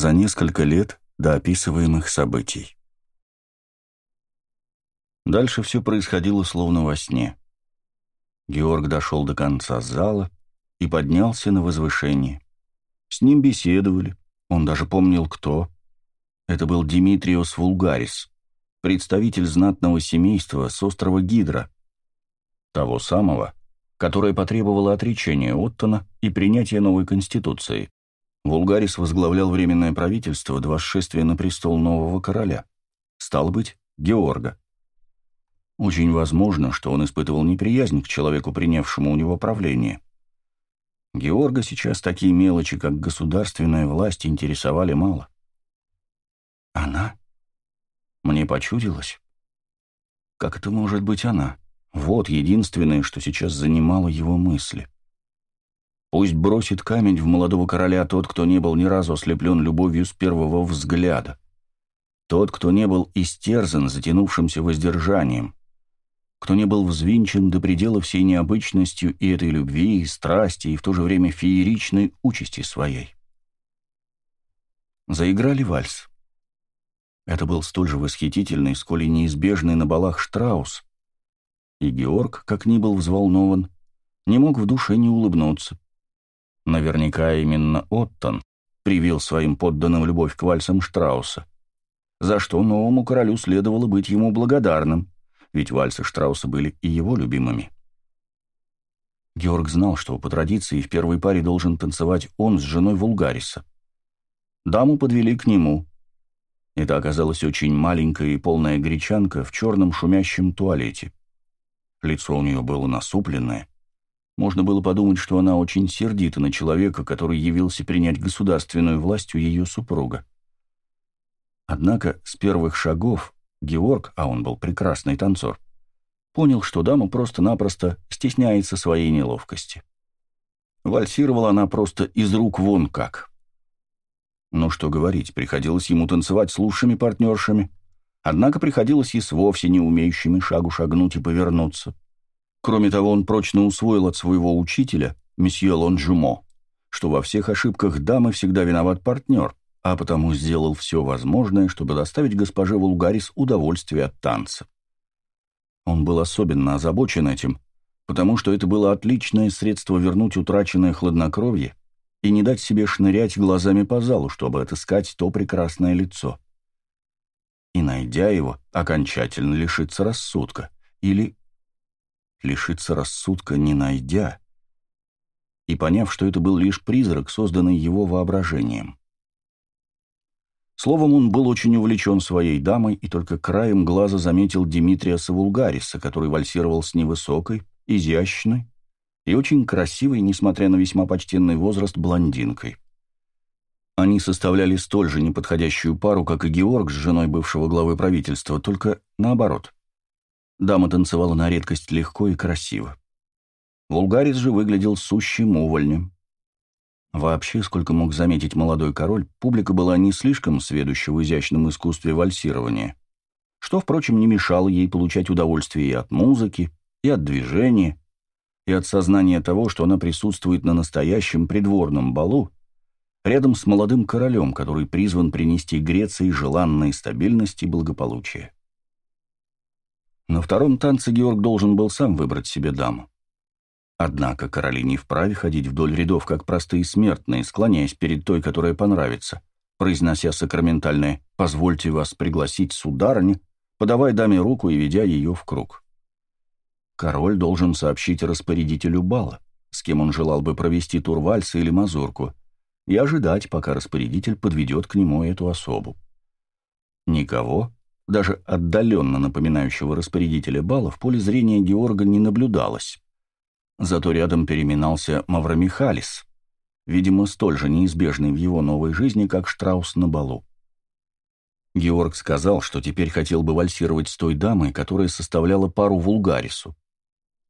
за несколько лет до описываемых событий. Дальше все происходило словно во сне. Георг дошел до конца зала и поднялся на возвышение. С ним беседовали, он даже помнил, кто. Это был Димитриос Вулгарис, представитель знатного семейства с острова Гидра, того самого, которое потребовало отречения Оттона и принятия новой конституции. Вулгарис возглавлял Временное правительство до восшествия на престол нового короля. Стал быть, Георга. Очень возможно, что он испытывал неприязнь к человеку, принявшему у него правление. Георга сейчас такие мелочи, как государственная власть, интересовали мало. Она? Мне почудилось. Как это может быть она? Вот единственное, что сейчас занимало его мысли. Пусть бросит камень в молодого короля тот, кто не был ни разу ослеплен любовью с первого взгляда. Тот, кто не был истерзан затянувшимся воздержанием. Кто не был взвинчен до предела всей необычностью и этой любви, и страсти, и в то же время фееричной участи своей. Заиграли вальс. Это был столь же восхитительный, сколь и неизбежный на балах Штраус. И Георг, как ни был взволнован, не мог в душе не улыбнуться. Наверняка именно Оттон привил своим подданным любовь к вальсам Штрауса, за что новому королю следовало быть ему благодарным, ведь вальсы Штрауса были и его любимыми. Георг знал, что по традиции в первой паре должен танцевать он с женой Вулгариса. Даму подвели к нему. Это оказалась очень маленькая и полная гречанка в черном шумящем туалете. Лицо у нее было насупленное, можно было подумать, что она очень сердита на человека, который явился принять государственную власть у ее супруга. Однако с первых шагов Георг, а он был прекрасный танцор, понял, что дама просто-напросто стесняется своей неловкости. Вальсировала она просто из рук вон как. Ну что говорить, приходилось ему танцевать с лучшими партнершами, однако приходилось и с вовсе не умеющими шагу шагнуть и повернуться. Кроме того, он прочно усвоил от своего учителя, месье Лонжумо, что во всех ошибках дамы всегда виноват партнер, а потому сделал все возможное, чтобы доставить госпоже Вулгарис удовольствие от танца. Он был особенно озабочен этим, потому что это было отличное средство вернуть утраченное хладнокровье и не дать себе шнырять глазами по залу, чтобы отыскать то прекрасное лицо. И, найдя его, окончательно лишиться рассудка или лишиться рассудка не найдя, и поняв, что это был лишь призрак, созданный его воображением. Словом, он был очень увлечен своей дамой и только краем глаза заметил Димитрия Савулгариса, который вальсировал с невысокой, изящной и очень красивой, несмотря на весьма почтенный возраст, блондинкой. Они составляли столь же неподходящую пару, как и Георг с женой бывшего главы правительства, только наоборот. Дама танцевала на редкость легко и красиво. Вулгарис же выглядел сущим увольнем. Вообще, сколько мог заметить молодой король, публика была не слишком сведуща в изящном искусстве вальсирования, что, впрочем, не мешало ей получать удовольствие и от музыки, и от движения, и от сознания того, что она присутствует на настоящем придворном балу, рядом с молодым королем, который призван принести Греции желанной стабильность и благополучие. На втором танце Георг должен был сам выбрать себе даму. Однако короли не вправе ходить вдоль рядов, как простые смертные, склоняясь перед той, которая понравится, произнося сакраментальное «позвольте вас пригласить сударыня», подавая даме руку и ведя ее в круг. Король должен сообщить распорядителю бала, с кем он желал бы провести тур вальса или мазурку, и ожидать, пока распорядитель подведет к нему эту особу. Никого, даже отдаленно напоминающего распорядителя бала, в поле зрения Георга не наблюдалось. Зато рядом переминался Мавромихалис, видимо, столь же неизбежный в его новой жизни, как Штраус на балу. Георг сказал, что теперь хотел бы вальсировать с той дамой, которая составляла пару Вулгарису.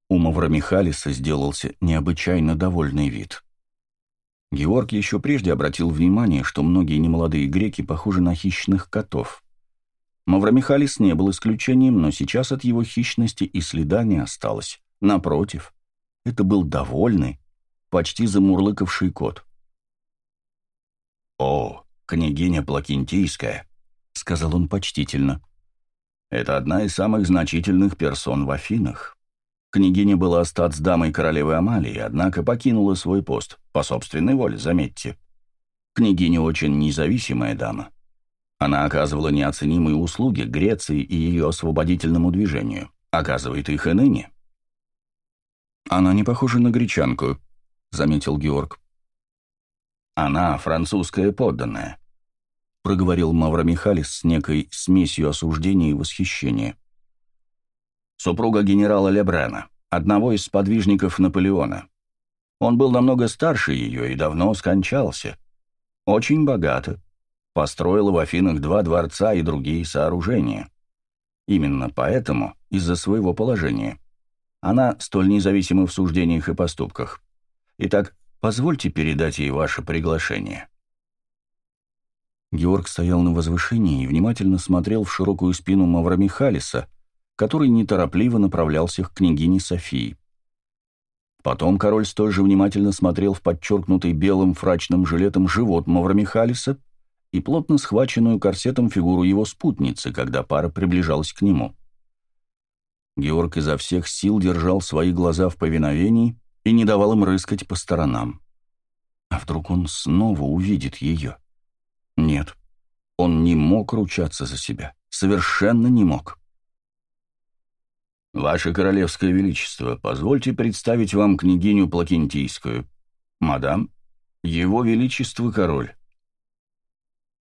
У Мавромихалиса сделался необычайно довольный вид. Георг еще прежде обратил внимание, что многие немолодые греки похожи на хищных котов. Мавромихалис не был исключением, но сейчас от его хищности и следа не осталось. Напротив, это был довольный, почти замурлыкавший кот. «О, княгиня Плакентийская», — сказал он почтительно. «Это одна из самых значительных персон в Афинах. Княгиня была статс-дамой королевы Амалии, однако покинула свой пост, по собственной воле, заметьте. Княгиня очень независимая дама. Она оказывала неоценимые услуги Греции и ее освободительному движению. Оказывает их и ныне. «Она не похожа на гречанку», — заметил Георг. «Она французская подданная», — проговорил Мавра Михалис с некой смесью осуждения и восхищения супруга генерала Лебрена, одного из сподвижников Наполеона. Он был намного старше ее и давно скончался. Очень богато. Построил в Афинах два дворца и другие сооружения. Именно поэтому, из-за своего положения, она столь независима в суждениях и поступках. Итак, позвольте передать ей ваше приглашение. Георг стоял на возвышении и внимательно смотрел в широкую спину Мавра Михалиса, который неторопливо направлялся к княгине Софии. Потом король столь же внимательно смотрел в подчеркнутый белым фрачным жилетом живот Мавромихалиса и плотно схваченную корсетом фигуру его спутницы, когда пара приближалась к нему. Георг изо всех сил держал свои глаза в повиновении и не давал им рыскать по сторонам. А вдруг он снова увидит ее? Нет, он не мог ручаться за себя, совершенно не мог. «Ваше Королевское Величество, позвольте представить вам княгиню Плакентийскую. Мадам, Его Величество Король».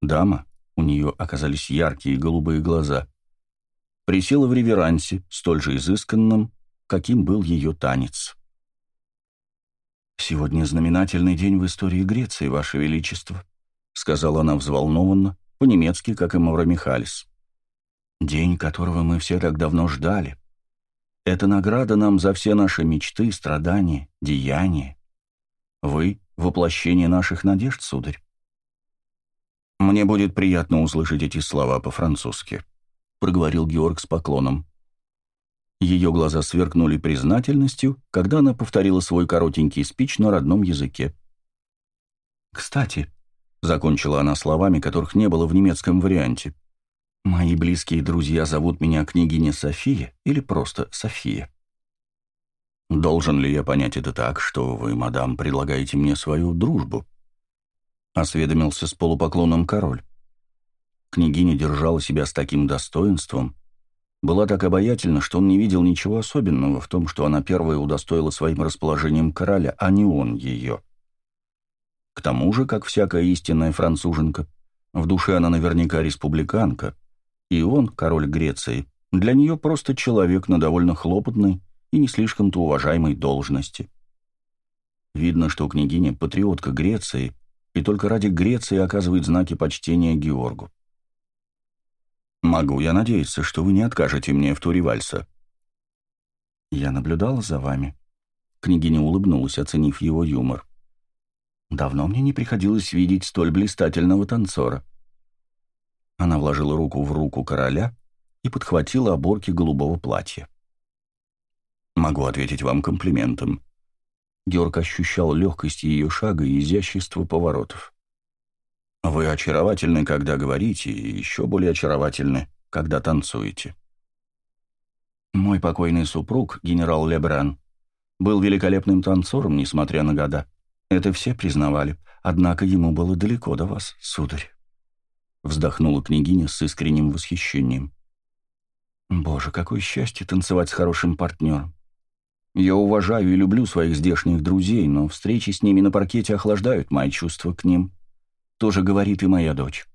Дама, у нее оказались яркие голубые глаза, присела в реверансе, столь же изысканном, каким был ее танец. «Сегодня знаменательный день в истории Греции, Ваше Величество», сказала она взволнованно, по-немецки, как и Мавра Михалис. «День, которого мы все так давно ждали». Это награда нам за все наши мечты, страдания, деяния. Вы — воплощение наших надежд, сударь. Мне будет приятно услышать эти слова по-французски, — проговорил Георг с поклоном. Ее глаза сверкнули признательностью, когда она повторила свой коротенький спич на родном языке. «Кстати», — закончила она словами, которых не было в немецком варианте, — Мои близкие друзья зовут меня княгиня София или просто София. Должен ли я понять это так, что вы, мадам, предлагаете мне свою дружбу? Осведомился с полупоклоном король. Княгиня держала себя с таким достоинством, была так обаятельна, что он не видел ничего особенного в том, что она первая удостоила своим расположением короля, а не он ее. К тому же, как всякая истинная француженка, в душе она наверняка республиканка — и он, король Греции, для нее просто человек на довольно хлопотной и не слишком-то уважаемой должности. Видно, что княгиня – патриотка Греции, и только ради Греции оказывает знаки почтения Георгу. «Могу я надеяться, что вы не откажете мне в туре вальса?» «Я наблюдала за вами», — княгиня улыбнулась, оценив его юмор. «Давно мне не приходилось видеть столь блистательного танцора». Она вложила руку в руку короля и подхватила оборки голубого платья. «Могу ответить вам комплиментом». Георг ощущал легкость ее шага и изящество поворотов. «Вы очаровательны, когда говорите, и еще более очаровательны, когда танцуете». Мой покойный супруг, генерал Лебран, был великолепным танцором, несмотря на года. Это все признавали, однако ему было далеко до вас, сударь вздохнула княгиня с искренним восхищением. «Боже, какое счастье танцевать с хорошим партнером! Я уважаю и люблю своих здешних друзей, но встречи с ними на паркете охлаждают мои чувства к ним. Тоже говорит и моя дочь».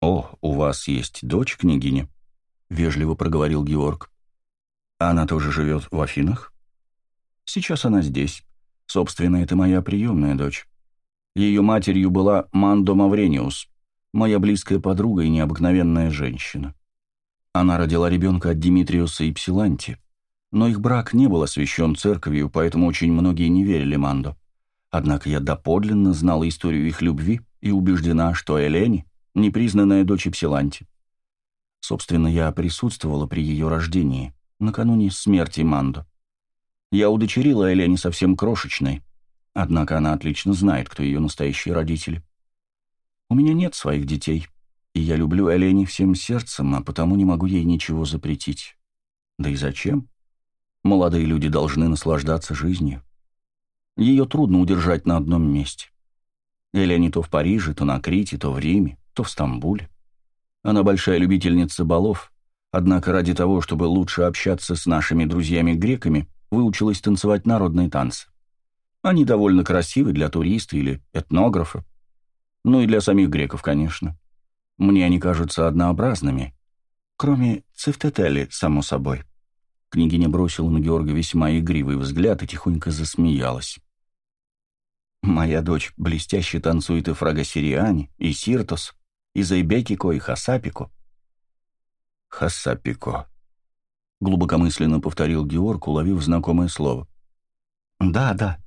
«О, у вас есть дочь, княгиня?» — вежливо проговорил Георг. «Она тоже живет в Афинах?» «Сейчас она здесь. Собственно, это моя приемная дочь. Ее матерью была Мандо Маврениус, моя близкая подруга и необыкновенная женщина. Она родила ребенка от Димитриуса и Псиланти, но их брак не был освящен церковью, поэтому очень многие не верили Мандо. Однако я доподлинно знала историю их любви и убеждена, что Элени — непризнанная дочь Псиланти. Собственно, я присутствовала при ее рождении, накануне смерти Мандо. Я удочерила Элени совсем крошечной, однако она отлично знает, кто ее настоящие родители. У меня нет своих детей, и я люблю Элени всем сердцем, а потому не могу ей ничего запретить. Да и зачем? Молодые люди должны наслаждаться жизнью. Ее трудно удержать на одном месте. Элени то в Париже, то на Крите, то в Риме, то в Стамбуле. Она большая любительница балов, однако ради того, чтобы лучше общаться с нашими друзьями-греками, выучилась танцевать народные танцы. Они довольно красивы для туриста или этнографа. Ну и для самих греков, конечно. Мне они кажутся однообразными. Кроме цифтетели, само собой. Княгиня бросила на Георга весьма игривый взгляд и тихонько засмеялась. «Моя дочь блестяще танцует и фрагосириани, и сиртос, и зайбекико, и хасапико». «Хасапико», — глубокомысленно повторил Георг, уловив знакомое слово. «Да, да.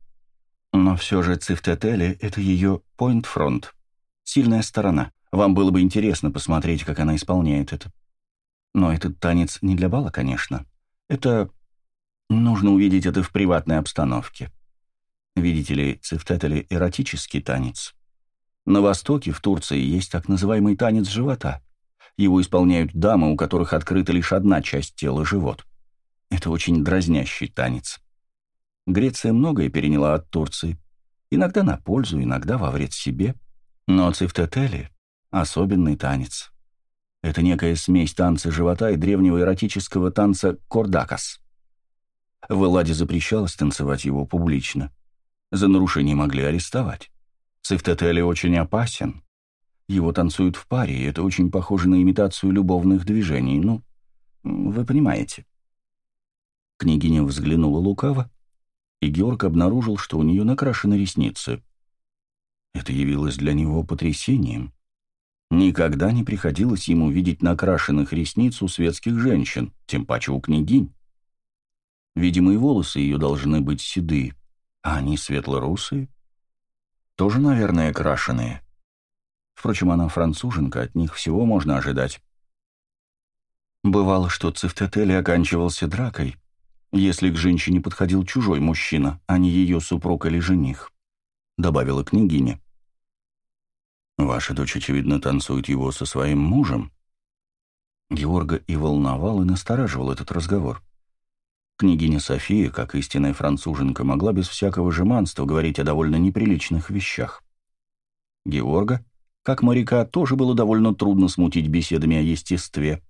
Но все же цифтетели — это ее point-фронт, сильная сторона. Вам было бы интересно посмотреть, как она исполняет это. Но этот танец не для бала, конечно. Это... Нужно увидеть это в приватной обстановке. Видите ли, цифтетели — эротический танец. На Востоке, в Турции, есть так называемый танец живота — его исполняют дамы, у которых открыта лишь одна часть тела – живот. Это очень дразнящий танец. Греция многое переняла от Турции. Иногда на пользу, иногда во вред себе. Но цифтетели – особенный танец. Это некая смесь танца живота и древнего эротического танца кордакас. В Элладе запрещалось танцевать его публично. За нарушение могли арестовать. Цифтетели очень опасен. Его танцуют в паре, и это очень похоже на имитацию любовных движений. Ну, вы понимаете. Княгиня взглянула лукаво, и Георг обнаружил, что у нее накрашены ресницы. Это явилось для него потрясением. Никогда не приходилось ему видеть накрашенных ресниц у светских женщин, тем паче у княгинь. Видимо, и волосы ее должны быть седые, а они светло-русые. Тоже, наверное, крашеные. Впрочем, она француженка, от них всего можно ожидать. Бывало, что цифтетели оканчивался дракой, если к женщине подходил чужой мужчина, а не ее супруг или жених, — добавила княгиня. «Ваша дочь, очевидно, танцует его со своим мужем». Георга и волновал, и настораживал этот разговор. Княгиня София, как истинная француженка, могла без всякого жеманства говорить о довольно неприличных вещах. Георга как моряка, тоже было довольно трудно смутить беседами о естестве.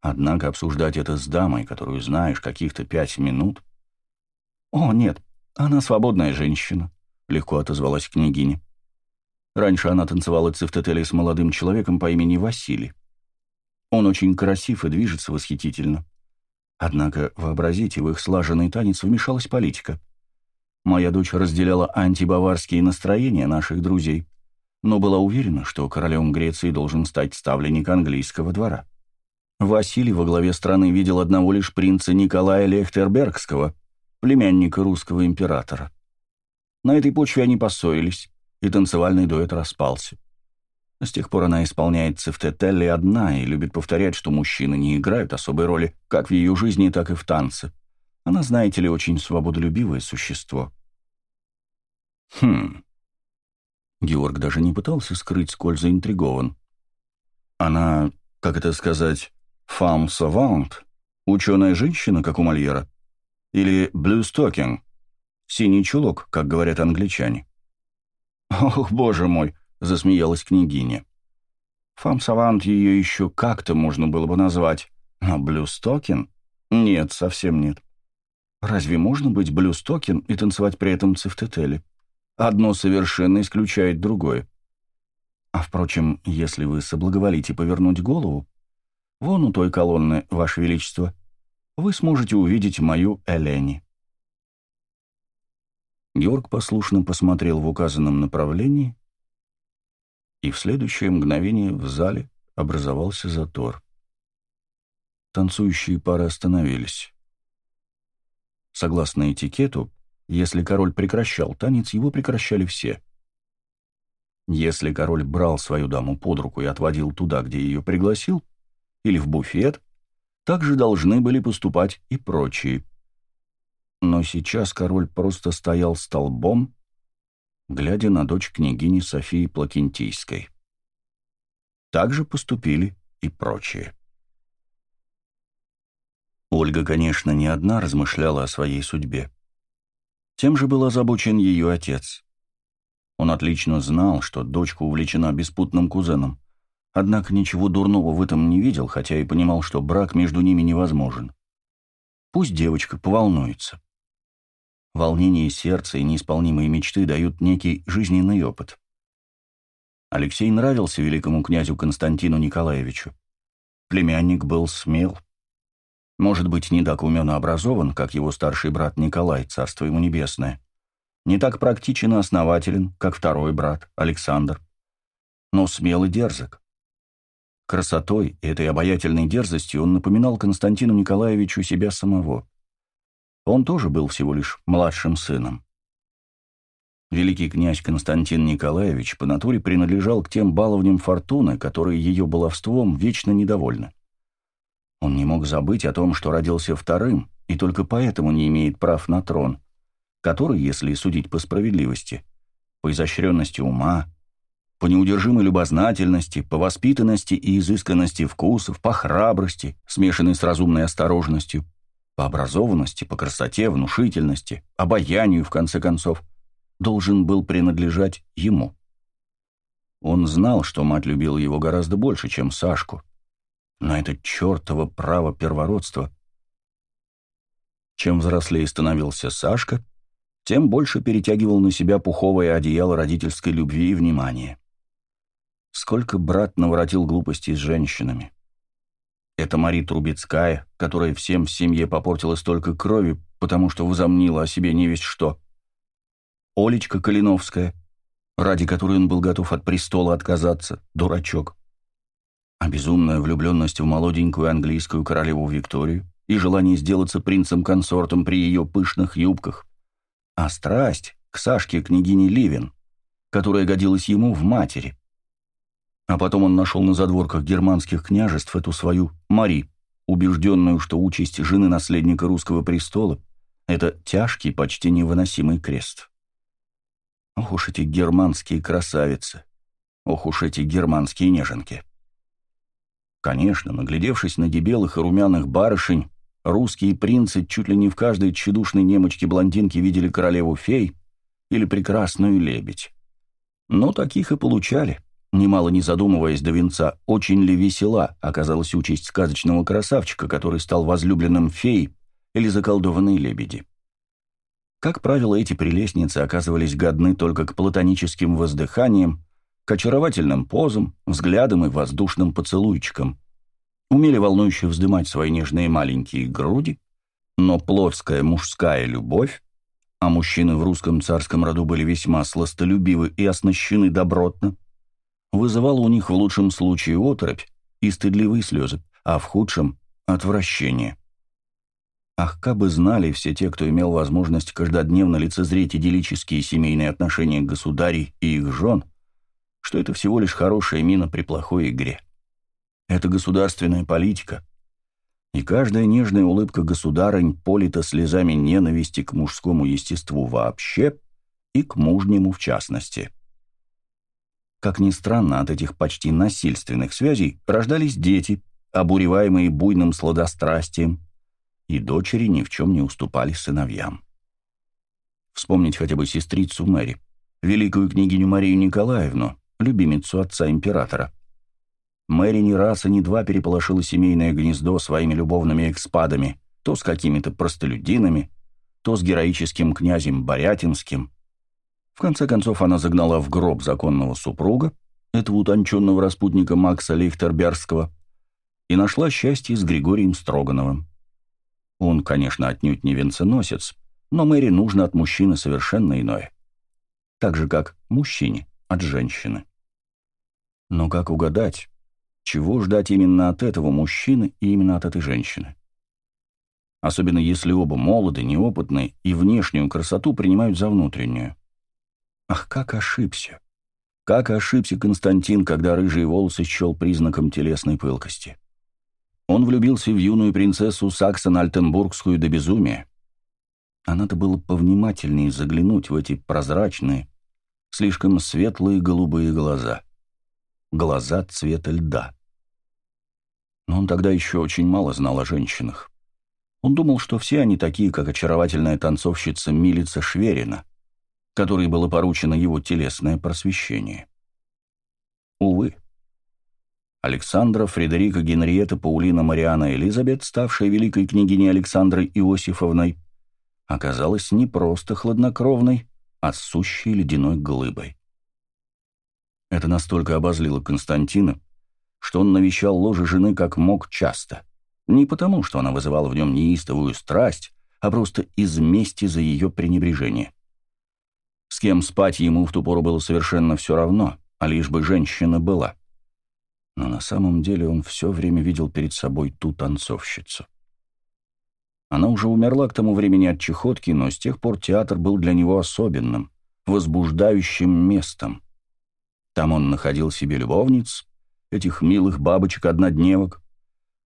Однако обсуждать это с дамой, которую знаешь каких-то пять минут... «О, нет, она свободная женщина», — легко отозвалась княгиня. Раньше она танцевала цифтетели с молодым человеком по имени Василий. Он очень красив и движется восхитительно. Однако, вообразите, в их слаженный танец вмешалась политика. Моя дочь разделяла антибаварские настроения наших друзей но была уверена, что королем Греции должен стать ставленник английского двора. Василий во главе страны видел одного лишь принца Николая Лехтербергского, племянника русского императора. На этой почве они поссорились, и танцевальный дуэт распался. С тех пор она исполняет цифтетелли одна и любит повторять, что мужчины не играют особой роли как в ее жизни, так и в танце. Она, знаете ли, очень свободолюбивое существо. Хм, Георг даже не пытался скрыть, сколь заинтригован. Она, как это сказать, femme savant, ученая женщина, как у Мольера, или bluestocking, синий чулок, как говорят англичане. «Ох, боже мой!» — засмеялась княгиня. «Femme savante ее еще как-то можно было бы назвать, а bluestocking? Нет, совсем нет. Разве можно быть bluestocking и танцевать при этом цифтетели? Одно совершенно исключает другое. А впрочем, если вы соблаговолите повернуть голову, вон у той колонны, Ваше Величество, вы сможете увидеть мою Элени. Георг послушно посмотрел в указанном направлении, и в следующее мгновение в зале образовался затор. Танцующие пары остановились. Согласно этикету, если король прекращал танец, его прекращали все. Если король брал свою даму под руку и отводил туда, где ее пригласил, или в буфет, так же должны были поступать и прочие. Но сейчас король просто стоял столбом, глядя на дочь княгини Софии Плакентийской. Так же поступили и прочие. Ольга, конечно, не одна размышляла о своей судьбе. Тем же был озабочен ее отец. Он отлично знал, что дочка увлечена беспутным кузеном, однако ничего дурного в этом не видел, хотя и понимал, что брак между ними невозможен. Пусть девочка поволнуется. Волнение сердца и неисполнимые мечты дают некий жизненный опыт. Алексей нравился великому князю Константину Николаевичу. Племянник был смел. Может быть, не так умен и образован, как его старший брат Николай, царство ему небесное. Не так практичен и основателен, как второй брат, Александр. Но смел и дерзок. Красотой и этой обаятельной дерзостью он напоминал Константину Николаевичу себя самого. Он тоже был всего лишь младшим сыном. Великий князь Константин Николаевич по натуре принадлежал к тем баловням фортуны, которые ее баловством вечно недовольны. Он не мог забыть о том, что родился вторым, и только поэтому не имеет прав на трон, который, если судить по справедливости, по изощренности ума, по неудержимой любознательности, по воспитанности и изысканности вкусов, по храбрости, смешанной с разумной осторожностью, по образованности, по красоте, внушительности, обаянию, в конце концов – должен был принадлежать ему. Он знал, что мать любила его гораздо больше, чем Сашку. Но это чертово право первородства. Чем взрослее становился Сашка, тем больше перетягивал на себя пуховое одеяло родительской любви и внимания. Сколько брат наворотил глупостей с женщинами. Это Мари Трубецкая, которая всем в семье попортила столько крови, потому что возомнила о себе не весть что. Олечка Калиновская, ради которой он был готов от престола отказаться, дурачок. А безумная влюбленность в молоденькую английскую королеву Викторию и желание сделаться принцем-консортом при ее пышных юбках. А страсть к Сашке княгине Ливен, которая годилась ему в матери. А потом он нашел на задворках германских княжеств эту свою Мари, убежденную, что участь жены наследника русского престола — это тяжкий, почти невыносимый крест. Ох уж эти германские красавицы. Ох уж эти германские неженки. Конечно, наглядевшись на дебелых и румяных барышень, русские принцы чуть ли не в каждой тщедушной немочке-блондинке видели королеву-фей или прекрасную лебедь. Но таких и получали, немало не задумываясь до венца, очень ли весела оказалась участь сказочного красавчика, который стал возлюбленным фей или заколдованной лебеди. Как правило, эти прелестницы оказывались годны только к платоническим воздыханиям, к очаровательным позам, взглядам и воздушным поцелуйчикам. Умели волнующе вздымать свои нежные маленькие груди, но плотская мужская любовь, а мужчины в русском царском роду были весьма сластолюбивы и оснащены добротно, вызывала у них в лучшем случае оторопь и стыдливые слезы, а в худшем — отвращение. Ах, кабы знали все те, кто имел возможность каждодневно лицезреть идиллические семейные отношения государей и их жен, что это всего лишь хорошая мина при плохой игре. Это государственная политика, и каждая нежная улыбка государынь полита слезами ненависти к мужскому естеству вообще и к мужнему в частности. Как ни странно, от этих почти насильственных связей рождались дети, обуреваемые буйным сладострастием, и дочери ни в чем не уступали сыновьям. Вспомнить хотя бы сестрицу Мэри, великую княгиню Марию Николаевну, любимицу отца императора. Мэри ни раз и ни два переполошила семейное гнездо своими любовными экспадами, то с какими-то простолюдинами, то с героическим князем Борятинским. В конце концов она загнала в гроб законного супруга, этого утонченного распутника Макса Лейхтербергского, и нашла счастье с Григорием Строгановым. Он, конечно, отнюдь не венценосец, но Мэри нужно от мужчины совершенно иное. Так же, как мужчине от женщины. Но как угадать, чего ждать именно от этого мужчины и именно от этой женщины? Особенно если оба молоды, неопытны и внешнюю красоту принимают за внутреннюю. Ах, как ошибся! Как ошибся Константин, когда рыжие волосы счел признаком телесной пылкости. Он влюбился в юную принцессу Саксон-Альтенбургскую до безумия. А надо было повнимательнее заглянуть в эти прозрачные, слишком светлые голубые глаза. глаза цвета льда. Но он тогда еще очень мало знал о женщинах. Он думал, что все они такие, как очаровательная танцовщица Милица Шверина, которой было поручено его телесное просвещение. Увы. Александра, Фредерика, Генриетта, Паулина, Мариана, Элизабет, ставшая великой княгиней Александрой Иосифовной, оказалась не просто хладнокровной, а сущей ледяной глыбой. Это настолько обозлило Константина, что он навещал ложе жены как мог часто. Не потому, что она вызывала в нем неистовую страсть, а просто из мести за ее пренебрежение. С кем спать ему в ту пору было совершенно все равно, а лишь бы женщина была. Но на самом деле он все время видел перед собой ту танцовщицу. Она уже умерла к тому времени от чехотки, но с тех пор театр был для него особенным, возбуждающим местом. Там он находил себе любовниц, этих милых бабочек-однодневок,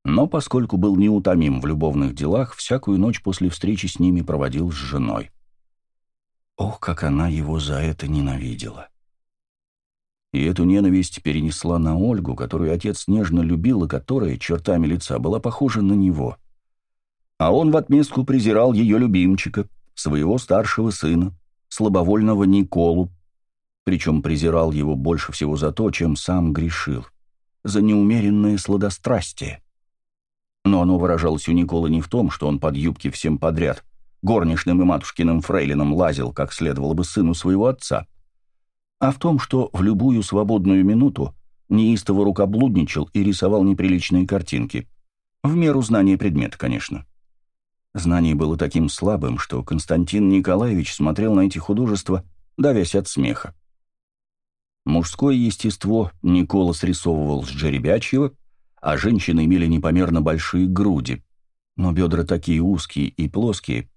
но поскольку был неутомим в любовных делах, всякую ночь после встречи с ними проводил с женой. Ох, как она его за это ненавидела. И эту ненависть перенесла на Ольгу, которую отец нежно любил и которая чертами лица была похожа на него — а он в отместку презирал ее любимчика, своего старшего сына, слабовольного Николу, причем презирал его больше всего за то, чем сам грешил, за неумеренное сладострастие. Но оно выражалось у Николы не в том, что он под юбки всем подряд, горничным и матушкиным фрейлином лазил, как следовало бы сыну своего отца, а в том, что в любую свободную минуту неистово рукоблудничал и рисовал неприличные картинки. В меру знания предмета, конечно. Знание было таким слабым, что Константин Николаевич смотрел на эти художества, давясь от смеха. Мужское естество Никола срисовывал с жеребячьего, а женщины имели непомерно большие груди, но бедра такие узкие и плоские,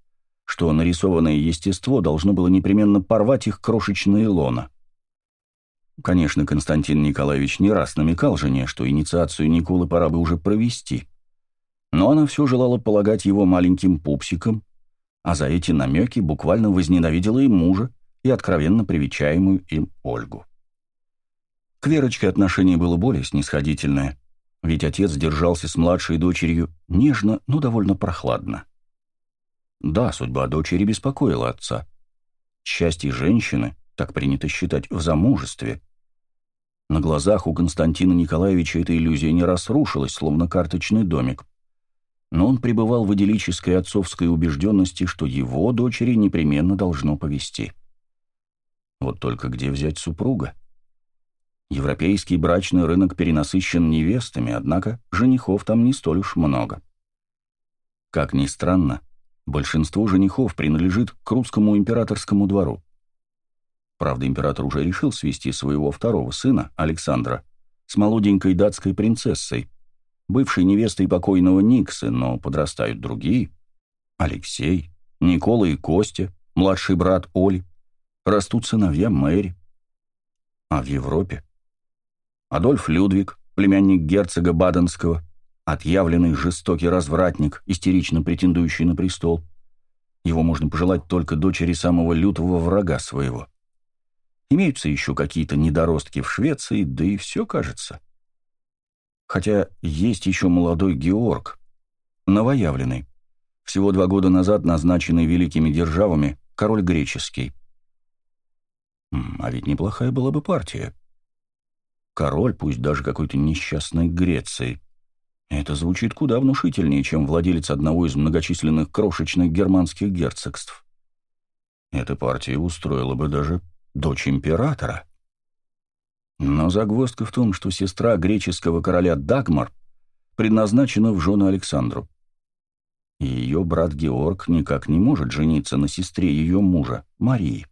что нарисованное естество должно было непременно порвать их крошечные лона. Конечно, Константин Николаевич не раз намекал жене, что инициацию Николы пора бы уже провести — но она все желала полагать его маленьким пупсиком, а за эти намеки буквально возненавидела и мужа, и откровенно привечаемую им Ольгу. К Верочке отношение было более снисходительное, ведь отец держался с младшей дочерью нежно, но довольно прохладно. Да, судьба дочери беспокоила отца. Счастье женщины, так принято считать, в замужестве. На глазах у Константина Николаевича эта иллюзия не разрушилась, словно карточный домик но он пребывал в идиллической отцовской убежденности, что его дочери непременно должно повести. Вот только где взять супруга? Европейский брачный рынок перенасыщен невестами, однако женихов там не столь уж много. Как ни странно, большинство женихов принадлежит к русскому императорскому двору. Правда, император уже решил свести своего второго сына, Александра, с молоденькой датской принцессой, бывшей невестой покойного Никсы, но подрастают другие. Алексей, Никола и Костя, младший брат Оли. Растут сыновья Мэри. А в Европе? Адольф Людвиг, племянник герцога Баденского, отъявленный жестокий развратник, истерично претендующий на престол. Его можно пожелать только дочери самого лютого врага своего. Имеются еще какие-то недоростки в Швеции, да и все, кажется. — Хотя есть еще молодой Георг, новоявленный, всего два года назад назначенный великими державами король греческий. А ведь неплохая была бы партия. Король, пусть даже какой-то несчастной Греции. Это звучит куда внушительнее, чем владелец одного из многочисленных крошечных германских герцогств. Эта партия устроила бы даже дочь императора. Но загвоздка в том, что сестра греческого короля Дагмар предназначена в жены Александру. И ее брат Георг никак не может жениться на сестре ее мужа, Марии.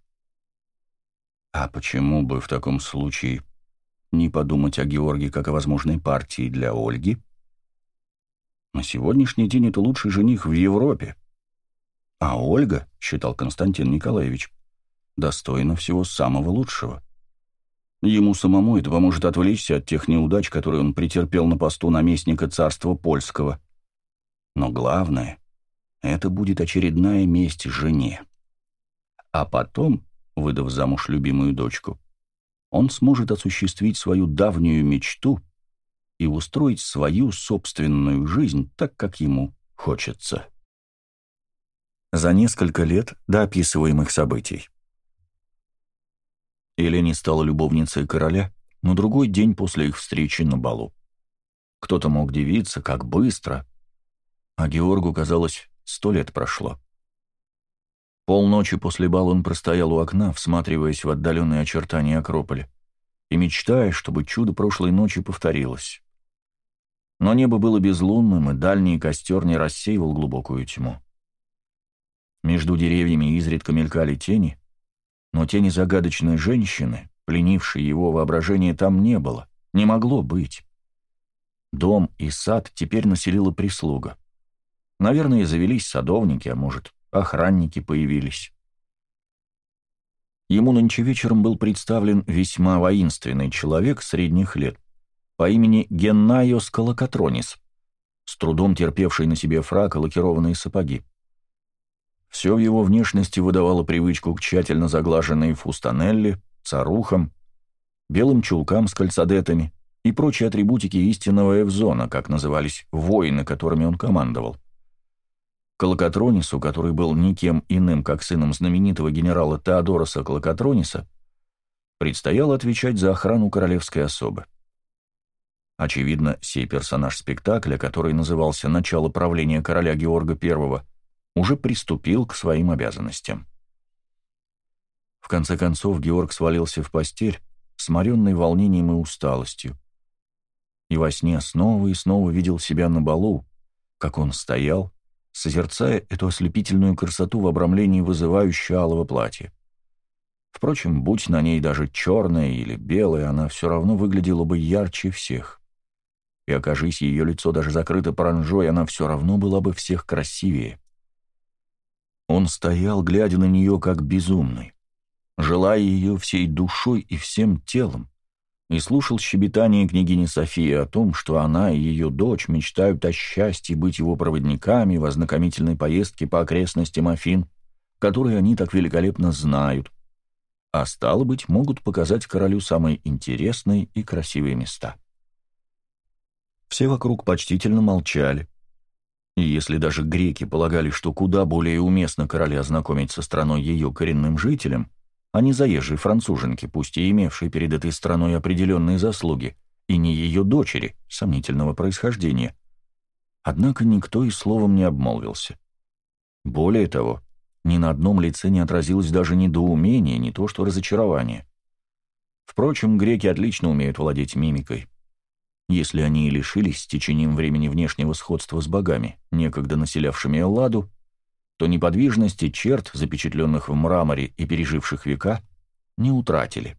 А почему бы в таком случае не подумать о Георге как о возможной партии для Ольги? На сегодняшний день это лучший жених в Европе. А Ольга, считал Константин Николаевич, достойна всего самого лучшего. Ему самому это поможет отвлечься от тех неудач, которые он претерпел на посту наместника царства польского. Но главное, это будет очередная месть жене. А потом, выдав замуж любимую дочку, он сможет осуществить свою давнюю мечту и устроить свою собственную жизнь так, как ему хочется. За несколько лет до описываемых событий. Елени стала любовницей короля на другой день после их встречи на балу. Кто-то мог дивиться, как быстро, а Георгу, казалось, сто лет прошло. Полночи после бала он простоял у окна, всматриваясь в отдаленные очертания Акрополя, и мечтая, чтобы чудо прошлой ночи повторилось. Но небо было безлунным, и дальний костер не рассеивал глубокую тьму. Между деревьями изредка мелькали тени, но тени загадочной женщины, пленившей его воображение, там не было, не могло быть. Дом и сад теперь населила прислуга. Наверное, завелись садовники, а может, охранники появились. Ему нынче вечером был представлен весьма воинственный человек средних лет по имени Геннайо Скалокатронис, с трудом терпевший на себе фрак и лакированные сапоги. Все в его внешности выдавало привычку к тщательно заглаженной фустанелли, царухам, белым чулкам с кальцадетами и прочей атрибутики истинного Эвзона, как назывались воины, которыми он командовал. Колокотронису, который был никем иным, как сыном знаменитого генерала Теодороса Колокотрониса, предстояло отвечать за охрану королевской особы. Очевидно, сей персонаж спектакля, который назывался «Начало правления короля Георга I», уже приступил к своим обязанностям. В конце концов Георг свалился в постель, сморенный волнением и усталостью. И во сне снова и снова видел себя на балу, как он стоял, созерцая эту ослепительную красоту в обрамлении вызывающего алого платья. Впрочем, будь на ней даже черная или белая, она все равно выглядела бы ярче всех. И окажись ее лицо даже закрыто паранжой, она все равно была бы всех красивее. Он стоял, глядя на нее как безумный, желая ее всей душой и всем телом, и слушал щебетание княгини Софии о том, что она и ее дочь мечтают о счастье быть его проводниками в ознакомительной поездке по окрестностям Афин, которые они так великолепно знают, а стало быть, могут показать королю самые интересные и красивые места. Все вокруг почтительно молчали, и если даже греки полагали, что куда более уместно короля ознакомить со страной ее коренным жителям, а не заезжей француженки, пусть и имевшей перед этой страной определенные заслуги, и не ее дочери, сомнительного происхождения. Однако никто и словом не обмолвился. Более того, ни на одном лице не отразилось даже недоумение, не то что разочарование. Впрочем, греки отлично умеют владеть мимикой. Если они и лишились с течением времени внешнего сходства с богами, некогда населявшими Элладу, то неподвижности черт, запечатленных в мраморе и переживших века, не утратили.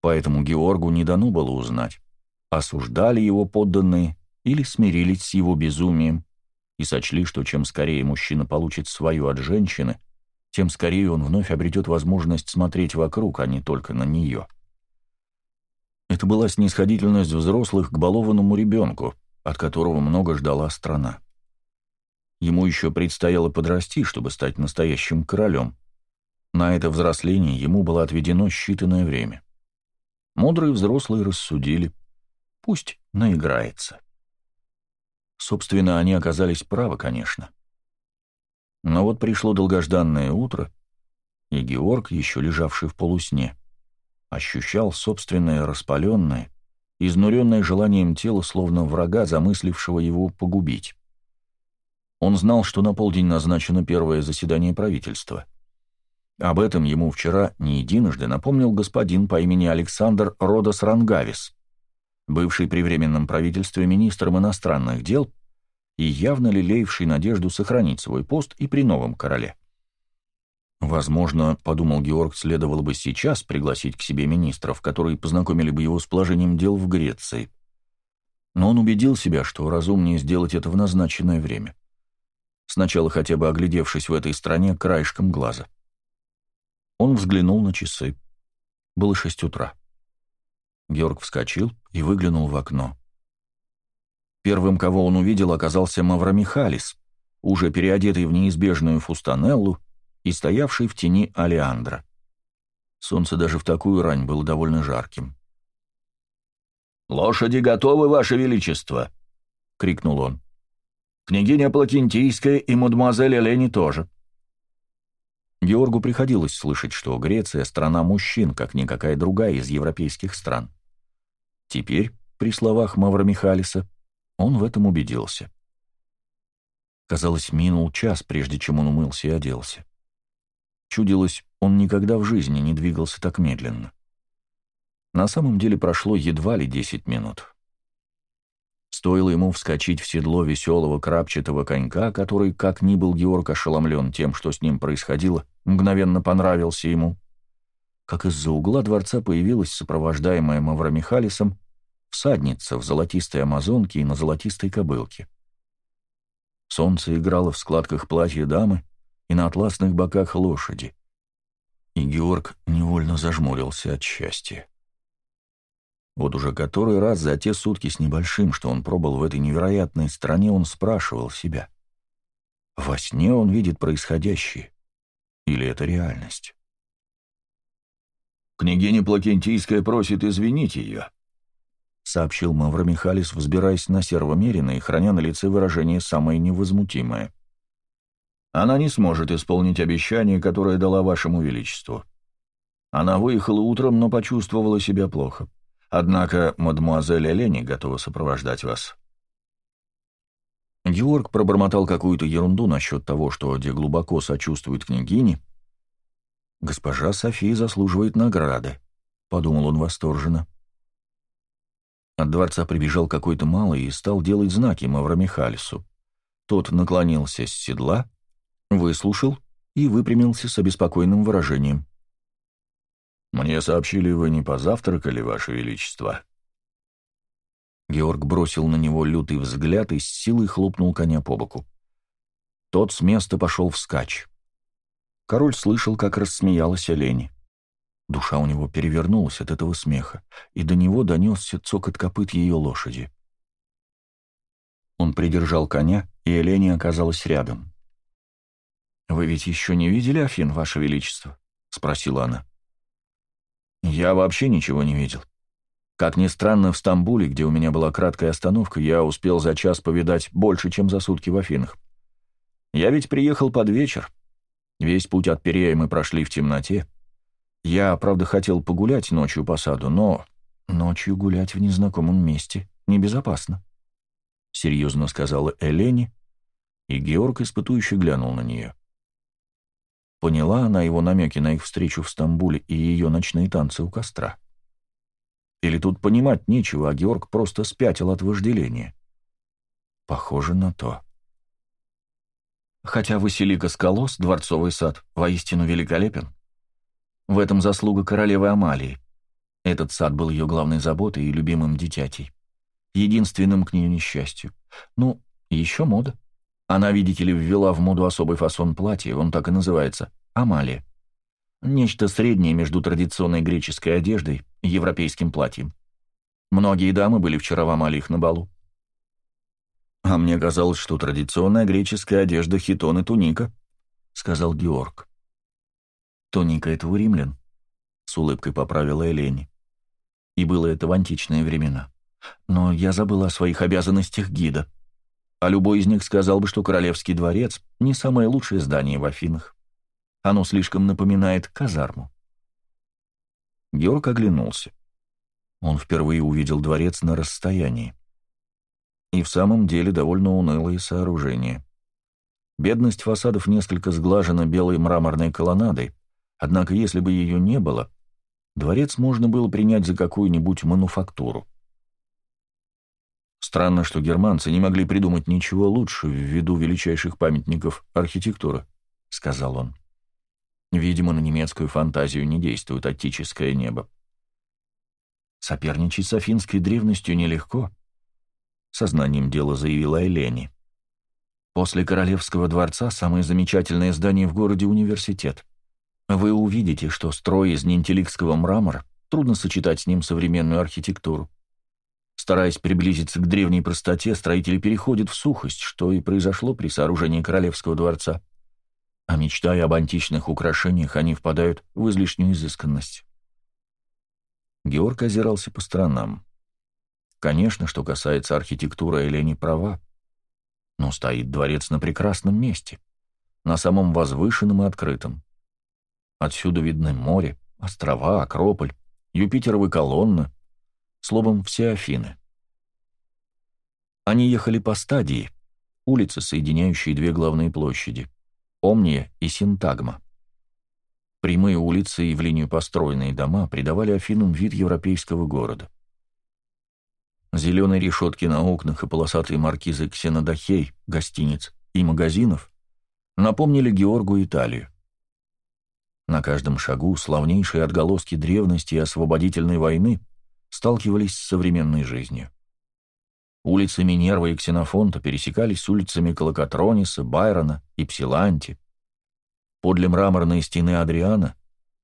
Поэтому Георгу не дано было узнать, осуждали его подданные или смирились с его безумием и сочли, что чем скорее мужчина получит свою от женщины, тем скорее он вновь обретет возможность смотреть вокруг, а не только на нее. Это была снисходительность взрослых к балованному ребенку, от которого много ждала страна. Ему еще предстояло подрасти, чтобы стать настоящим королем. На это взросление ему было отведено считанное время. Мудрые взрослые рассудили. Пусть наиграется. Собственно, они оказались правы, конечно. Но вот пришло долгожданное утро, и Георг, еще лежавший в полусне, ощущал собственное распаленное, изнуренное желанием тело, словно врага, замыслившего его погубить. Он знал, что на полдень назначено первое заседание правительства. Об этом ему вчера не единожды напомнил господин по имени Александр Родос Рангавис, бывший при Временном правительстве министром иностранных дел и явно лелеявший надежду сохранить свой пост и при новом короле. Возможно, подумал Георг, следовало бы сейчас пригласить к себе министров, которые познакомили бы его с положением дел в Греции. Но он убедил себя, что разумнее сделать это в назначенное время сначала хотя бы оглядевшись в этой стране краешком глаза. Он взглянул на часы. Было шесть утра. Георг вскочил и выглянул в окно. Первым, кого он увидел, оказался Мавра Михалис, уже переодетый в неизбежную фустанеллу и стоявший в тени Алеандра. Солнце даже в такую рань было довольно жарким. «Лошади готовы, Ваше Величество!» — крикнул он. «Княгиня Плакентийская и мадемуазель Элени тоже». Георгу приходилось слышать, что Греция — страна мужчин, как никакая другая из европейских стран. Теперь, при словах Мавра Михалиса, он в этом убедился. Казалось, минул час, прежде чем он умылся и оделся. Чудилось, он никогда в жизни не двигался так медленно. На самом деле прошло едва ли десять минут. Стоило ему вскочить в седло веселого крапчатого конька, который, как ни был Георг ошеломлен тем, что с ним происходило, мгновенно понравился ему, как из-за угла дворца появилась сопровождаемая Мавромихалисом всадница в золотистой амазонке и на золотистой кобылке. Солнце играло в складках платья дамы и на атласных боках лошади, и Георг невольно зажмурился от счастья. Вот уже который раз за те сутки с небольшим, что он пробыл в этой невероятной стране, он спрашивал себя. Во сне он видит происходящее? Или это реальность? «Княгиня Плакентийская просит извинить ее», — сообщил Мавра Михалис, взбираясь на сервомерина и храня на лице выражение самое невозмутимое. «Она не сможет исполнить обещание, которое дала вашему величеству. Она выехала утром, но почувствовала себя плохо. Однако мадмуазель Элени готова сопровождать вас». Георг пробормотал какую-то ерунду насчет того, что где глубоко сочувствует княгине. «Госпожа София заслуживает награды», — подумал он восторженно. От дворца прибежал какой-то малый и стал делать знаки Мавра Михалису. Тот наклонился с седла, выслушал и выпрямился с обеспокоенным выражением. «Мне сообщили, вы не позавтракали, Ваше Величество». Георг бросил на него лютый взгляд и с силой хлопнул коня по боку. Тот с места пошел вскачь. Король слышал, как рассмеялась олень. Душа у него перевернулась от этого смеха, и до него донесся цокот копыт ее лошади. Он придержал коня, и Элени оказалась рядом. «Вы ведь еще не видели Афин, Ваше Величество?» — спросила она. Я вообще ничего не видел. Как ни странно, в Стамбуле, где у меня была краткая остановка, я успел за час повидать больше, чем за сутки в Афинах. Я ведь приехал под вечер. Весь путь от Перея мы прошли в темноте. Я, правда, хотел погулять ночью по саду, но ночью гулять в незнакомом месте небезопасно. Серьезно сказала Элени, и Георг испытующе глянул на нее. Поняла она его намеки на их встречу в Стамбуле и ее ночные танцы у костра. Или тут понимать нечего, а Георг просто спятил от вожделения. Похоже на то. Хотя Василика Скалос, дворцовый сад, воистину великолепен. В этом заслуга королевы Амалии. Этот сад был ее главной заботой и любимым дитятей. Единственным к нее несчастью. Ну, еще мода. Она, видите ли, ввела в моду особый фасон платья, он так и называется – амалия. Нечто среднее между традиционной греческой одеждой и европейским платьем. Многие дамы были вчера в амалиях на балу. «А мне казалось, что традиционная греческая одежда – хитон и туника», – сказал Георг. «Туника – это у римлян», – с улыбкой поправила Элени. «И было это в античные времена. Но я забыла о своих обязанностях гида а любой из них сказал бы, что Королевский дворец — не самое лучшее здание в Афинах. Оно слишком напоминает казарму. Георг оглянулся. Он впервые увидел дворец на расстоянии. И в самом деле довольно унылое сооружение. Бедность фасадов несколько сглажена белой мраморной колоннадой, однако если бы ее не было, дворец можно было принять за какую-нибудь мануфактуру. Странно, что германцы не могли придумать ничего лучше ввиду величайших памятников архитектуры, — сказал он. Видимо, на немецкую фантазию не действует оттическое небо. Соперничать с афинской древностью нелегко, — сознанием дела заявила Элени. После Королевского дворца самое замечательное здание в городе — университет. Вы увидите, что строй из нинтеликского мрамора трудно сочетать с ним современную архитектуру. Стараясь приблизиться к древней простоте, строители переходят в сухость, что и произошло при сооружении Королевского дворца. А мечтая об античных украшениях, они впадают в излишнюю изысканность. Георг озирался по сторонам. Конечно, что касается архитектуры, Элени права. Но стоит дворец на прекрасном месте, на самом возвышенном и открытом. Отсюда видны море, острова, Акрополь, Юпитеровы колонны, словом, все Афины. Они ехали по стадии, улицы, соединяющие две главные площади – Омния и Синтагма. Прямые улицы и в линию построенные дома придавали Афинам вид европейского города. Зеленые решетки на окнах и полосатые маркизы ксенодохей, гостиниц и магазинов напомнили Георгу Италию. На каждом шагу славнейшие отголоски древности и освободительной войны сталкивались с современной жизнью. Улицы Минерва и Ксенофонта пересекались с улицами Колокотрониса, Байрона и Псиланти, Подле мраморной стены Адриана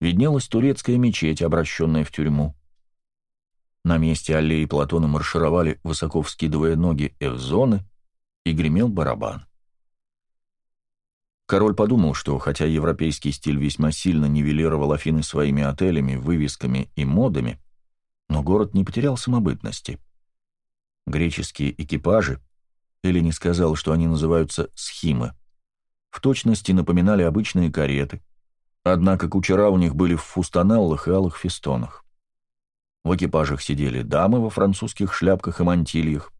виднелась турецкая мечеть, обращенная в тюрьму. На месте аллеи Платона маршировали, высоко вскидывая ноги, эвзоны, и гремел барабан. Король подумал, что, хотя европейский стиль весьма сильно нивелировал Афины своими отелями, вывесками и модами, но город не потерял самобытности. Греческие экипажи, или не сказал, что они называются схимы, в точности напоминали обычные кареты, однако кучера у них были в фустанеллах и алых фестонах. В экипажах сидели дамы во французских шляпках и мантильях,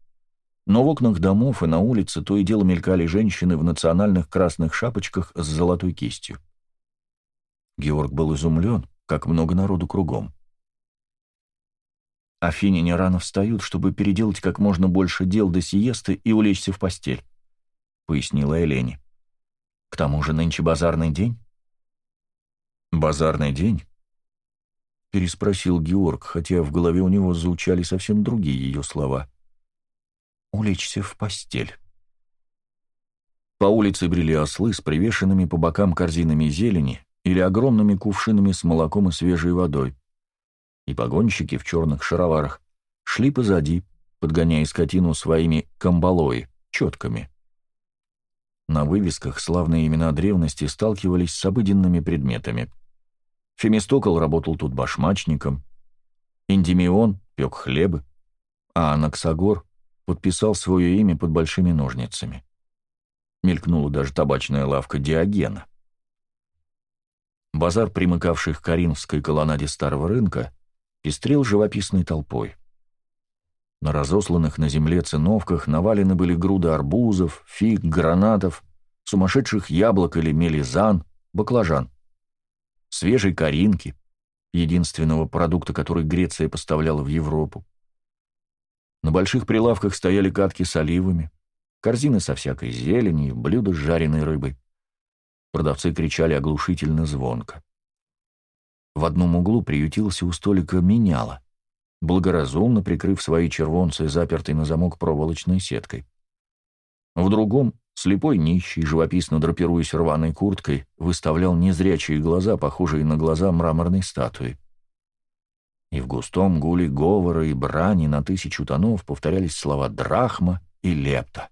но в окнах домов и на улице то и дело мелькали женщины в национальных красных шапочках с золотой кистью. Георг был изумлен, как много народу кругом. Афиняне рано встают, чтобы переделать как можно больше дел до сиесты и улечься в постель, — пояснила Элене. К тому же нынче базарный день. «Базарный день?» — переспросил Георг, хотя в голове у него звучали совсем другие ее слова. «Улечься в постель». По улице брели ослы с привешенными по бокам корзинами зелени или огромными кувшинами с молоком и свежей водой, и погонщики в черных шароварах шли позади, подгоняя скотину своими камбалои, четками. На вывесках славные имена древности сталкивались с обыденными предметами. Фемистокл работал тут башмачником, Индимион пек хлебы, а Анаксагор подписал свое имя под большими ножницами. Мелькнула даже табачная лавка Диогена. Базар, примыкавший к Каринской колоннаде старого рынка, пестрел живописной толпой. На разосланных на земле циновках навалены были груды арбузов, фиг, гранатов, сумасшедших яблок или мелизан, баклажан. Свежей коринки, единственного продукта, который Греция поставляла в Европу. На больших прилавках стояли катки с оливами, корзины со всякой зеленью, блюда с жареной рыбой. Продавцы кричали оглушительно звонко. В одном углу приютился у столика меняла благоразумно прикрыв свои червонцы, запертой на замок проволочной сеткой. В другом слепой нищий, живописно драпируясь рваной курткой, выставлял незрячие глаза, похожие на глаза мраморной статуи. И в густом гуле говора и брани на тысячу тонов повторялись слова «драхма» и «лепта».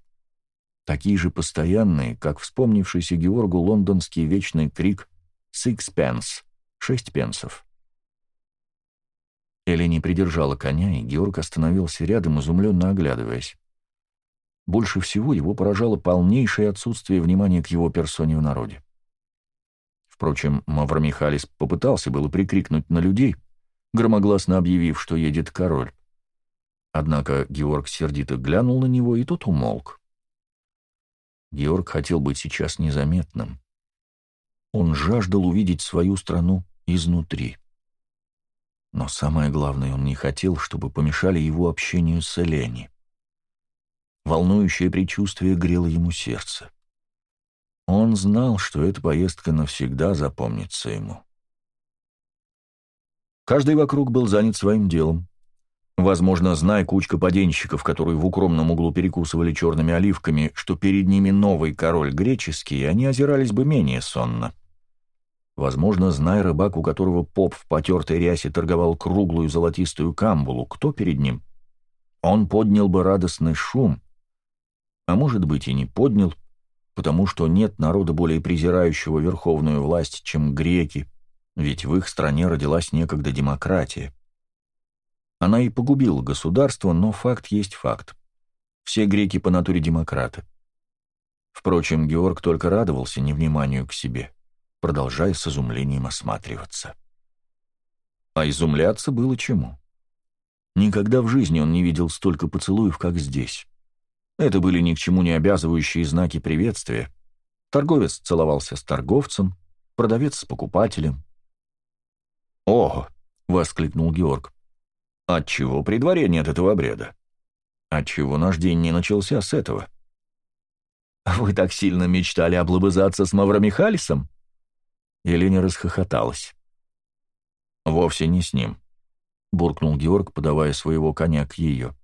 Такие же постоянные, как вспомнившийся Георгу лондонский вечный крик «sixpence» — «шесть пенсов». Элени придержала коня, и Георг остановился рядом, изумленно оглядываясь. Больше всего его поражало полнейшее отсутствие внимания к его персоне в народе. Впрочем, Мавромихалис попытался было прикрикнуть на людей, громогласно объявив, что едет король. Однако Георг сердито глянул на него, и тот умолк. Георг хотел быть сейчас незаметным. Он жаждал увидеть свою страну изнутри. Но самое главное, он не хотел, чтобы помешали его общению с Элени. Волнующее предчувствие грело ему сердце. Он знал, что эта поездка навсегда запомнится ему. Каждый вокруг был занят своим делом. Возможно, зная кучка поденщиков, которые в укромном углу перекусывали черными оливками, что перед ними новый король греческий, они озирались бы менее сонно. Возможно, зная рыбак, у которого поп в потертой рясе торговал круглую золотистую камбулу, кто перед ним? Он поднял бы радостный шум, а может быть и не поднял, потому что нет народа более презирающего верховную власть, чем греки, ведь в их стране родилась некогда демократия. Она и погубила государство, но факт есть факт. Все греки по натуре демократы. Впрочем, Георг только радовался невниманию к себе, продолжая с изумлением осматриваться. А изумляться было чему? Никогда в жизни он не видел столько поцелуев, как здесь. Это были ни к чему не обязывающие знаки приветствия. Торговец целовался с торговцем, продавец с покупателем. «Ого!» — воскликнул Георг. «Отчего при дворе нет этого обряда? Отчего наш день не начался с этого?» «Вы так сильно мечтали облобызаться с Мавромихалисом?» Еленя расхохоталась. «Вовсе не с ним», — буркнул Георг, подавая своего коня к ее.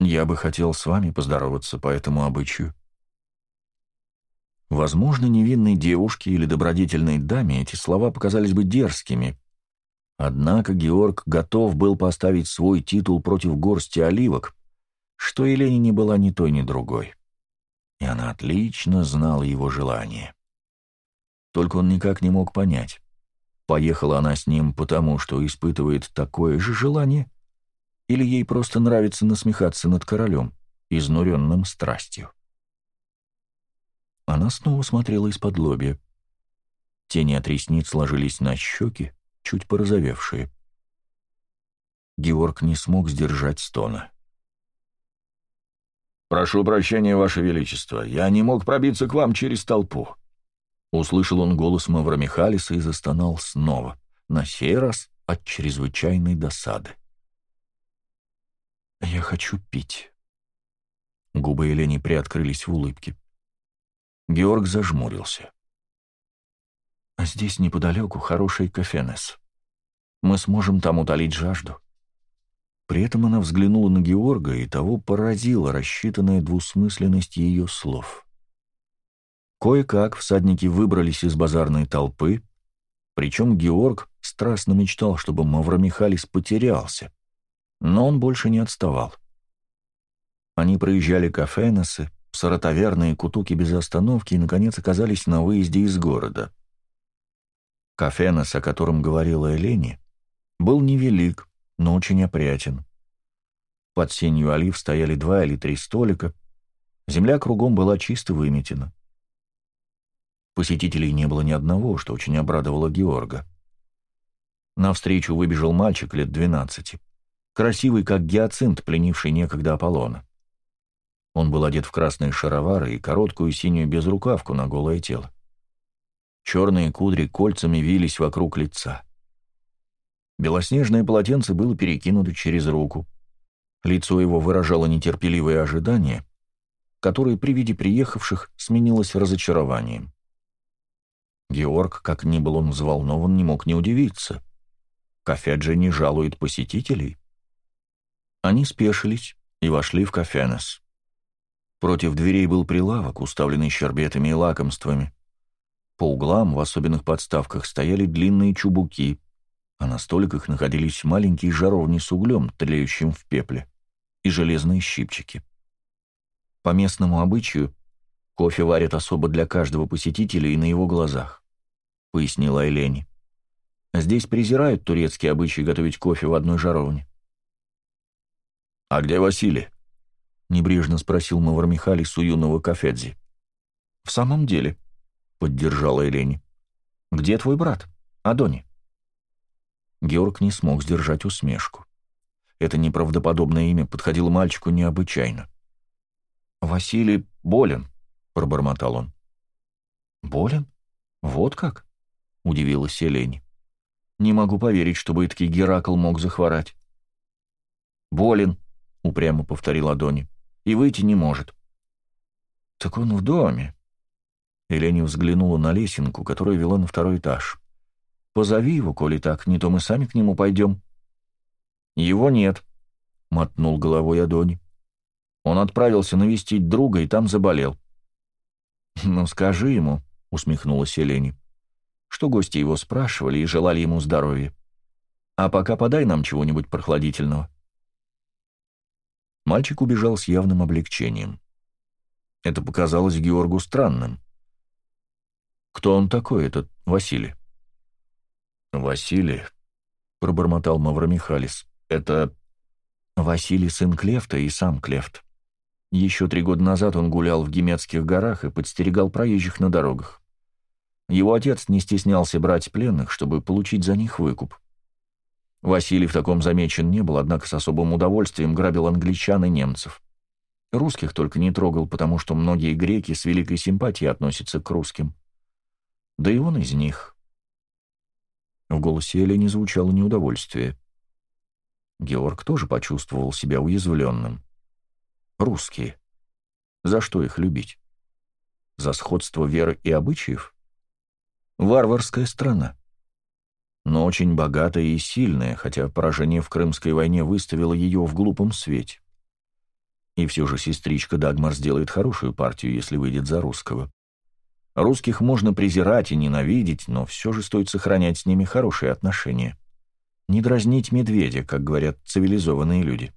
«Я бы хотел с вами поздороваться по этому обычаю». Возможно, невинной девушке или добродетельной даме эти слова показались бы дерзкими. Однако Георг готов был поставить свой титул против горсти оливок, что Елене не была ни той, ни другой. И она отлично знала его желание. Только он никак не мог понять, поехала она с ним потому, что испытывает такое же желание, или ей просто нравится насмехаться над королем, изнуренным страстью. Она снова смотрела из-под лобья. Тени от ресниц ложились на щеки, чуть порозовевшие. Георг не смог сдержать стона. «Прошу прощения, Ваше Величество, я не мог пробиться к вам через толпу». Услышал он голос Мавра Михалиса и застонал снова, на сей раз от чрезвычайной досады. «Я хочу пить». Губы Елени приоткрылись в улыбке. Георг зажмурился. «А здесь неподалеку хороший кафенес. Мы сможем там утолить жажду». При этом она взглянула на Георга, и того поразила рассчитанная двусмысленность ее слов. Кое-как всадники выбрались из базарной толпы, причем Георг страстно мечтал, чтобы Мавромихалис потерялся, но он больше не отставал. Они проезжали кафенесы, соротаверные кутуки без остановки и, наконец, оказались на выезде из города. Кафенес, о котором говорила Элени, был невелик, но очень опрятен. Под сенью олив стояли два или три столика, земля кругом была чисто выметена. Посетителей не было ни одного, что очень обрадовало Георга. Навстречу выбежал мальчик лет двенадцати, красивый, как гиацинт, пленивший некогда Аполлона. Он был одет в красные шаровары и короткую синюю безрукавку на голое тело. Черные кудри кольцами вились вокруг лица. Белоснежное полотенце было перекинуто через руку. Лицо его выражало нетерпеливое ожидание, которое при виде приехавших сменилось разочарованием. Георг, как ни был он взволнован, не мог не удивиться. Кафеджи не жалует посетителей. Они спешились и вошли в кафенес. Против дверей был прилавок, уставленный щербетами и лакомствами. По углам, в особенных подставках, стояли длинные чубуки, а на столиках находились маленькие жаровни с углем, тлеющим в пепле, и железные щипчики. По местному обычаю, кофе варят особо для каждого посетителя и на его глазах, — пояснила Элени. Здесь презирают турецкие обычаи готовить кофе в одной жаровне. «А где Василий?» — небрежно спросил Мавр у юного Кафедзи. «В самом деле», — поддержала Элени. «Где твой брат, Адони?» Георг не смог сдержать усмешку. Это неправдоподобное имя подходило мальчику необычайно. «Василий болен», — пробормотал он. «Болен? Вот как?» — удивилась Элени. «Не могу поверить, чтобы и Геракл мог захворать». «Болен», — упрямо повторил Адони и выйти не может. «Так он в доме». Елене взглянула на лесенку, которая вела на второй этаж. «Позови его, коли так, не то мы сами к нему пойдем». «Его нет», — мотнул головой Адони. «Он отправился навестить друга и там заболел». «Ну, скажи ему», — усмехнулась Елене, что гости его спрашивали и желали ему здоровья. «А пока подай нам чего-нибудь прохладительного». Мальчик убежал с явным облегчением. Это показалось Георгу странным. «Кто он такой, этот Василий?» «Василий», — пробормотал Мавромихалис, Это Василий сын Клефта и сам Клефт. Еще три года назад он гулял в Гемецких горах и подстерегал проезжих на дорогах. Его отец не стеснялся брать пленных, чтобы получить за них выкуп. Василий в таком замечен не был, однако с особым удовольствием грабил англичан и немцев. Русских только не трогал, потому что многие греки с великой симпатией относятся к русским. Да и он из них. В голосе Эли не звучало неудовольствие. Георг тоже почувствовал себя уязвленным. Русские. За что их любить? За сходство веры и обычаев? Варварская страна. Но очень богатая и сильная, хотя поражение в Крымской войне выставило ее в глупом свете. И все же сестричка Дагмар сделает хорошую партию, если выйдет за русского. Русских можно презирать и ненавидеть, но все же стоит сохранять с ними хорошие отношения. Не дразнить медведя, как говорят цивилизованные люди.